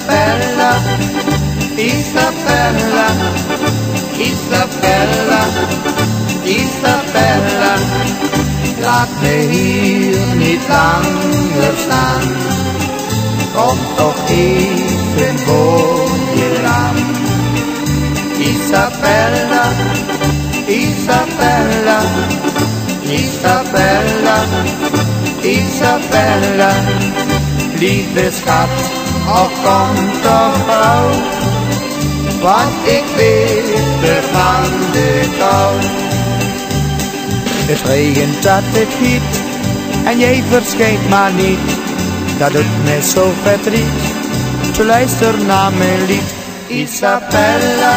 Isabella, Isabella, Isabella, Isabella. Laat me hier niet langer staan, kom toch even voor je raam. Isabella, Isabella, Isabella, Isabella, liebes schat. Of kom toch gauw, want ik weet van de kou. Het regent dat het giet en jij verschijnt maar niet, dat doet me zo verdriet. Zo luister naar mijn lied, Isabella,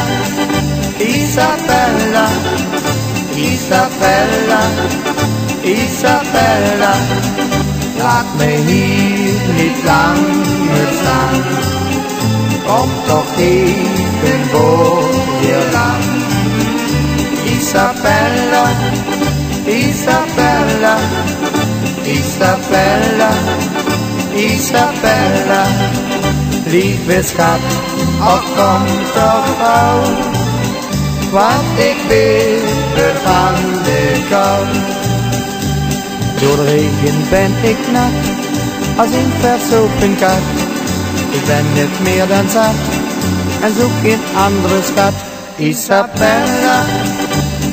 Isabella, Isabella, Isabella, laat me hier niet langer Kom toch even voor je raam. Isabella, Isabella, Isabella, Isabella, lieve schat, ach kom toch gauw, want ik er van de kou. Door regen ben ik nat, als een versopen kat. wenn nicht mehr dann satt dann such in anderes Bad. Isabella,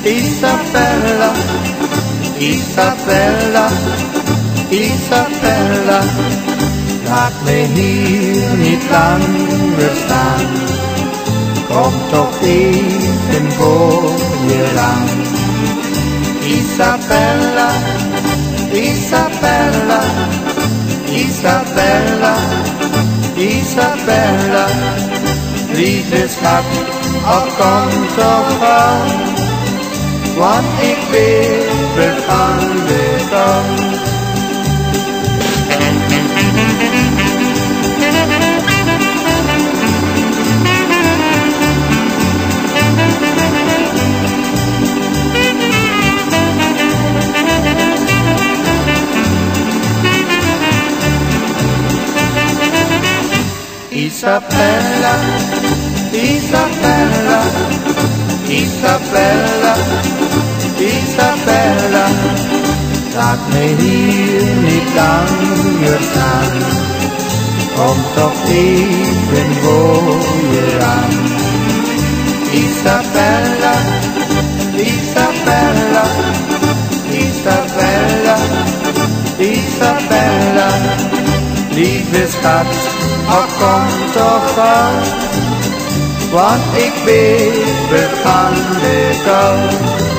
Isabella, Isabella, Isabella, lag mir hier nicht lange stand. Komm doch eben vor mir lang. Isabella, Isabella, Isabella, Isabella, liefdes gaat al komt zo gaan, her. ik weet, we gaan weer dan. Isabella, Isabella, Isabella, Isabella, laat me hier niet langer staan. Kom toch even je aan. Isabella, Isabella, Isabella, Isabella, lieve schat ach kom toch gauw, want ik weet van de kou.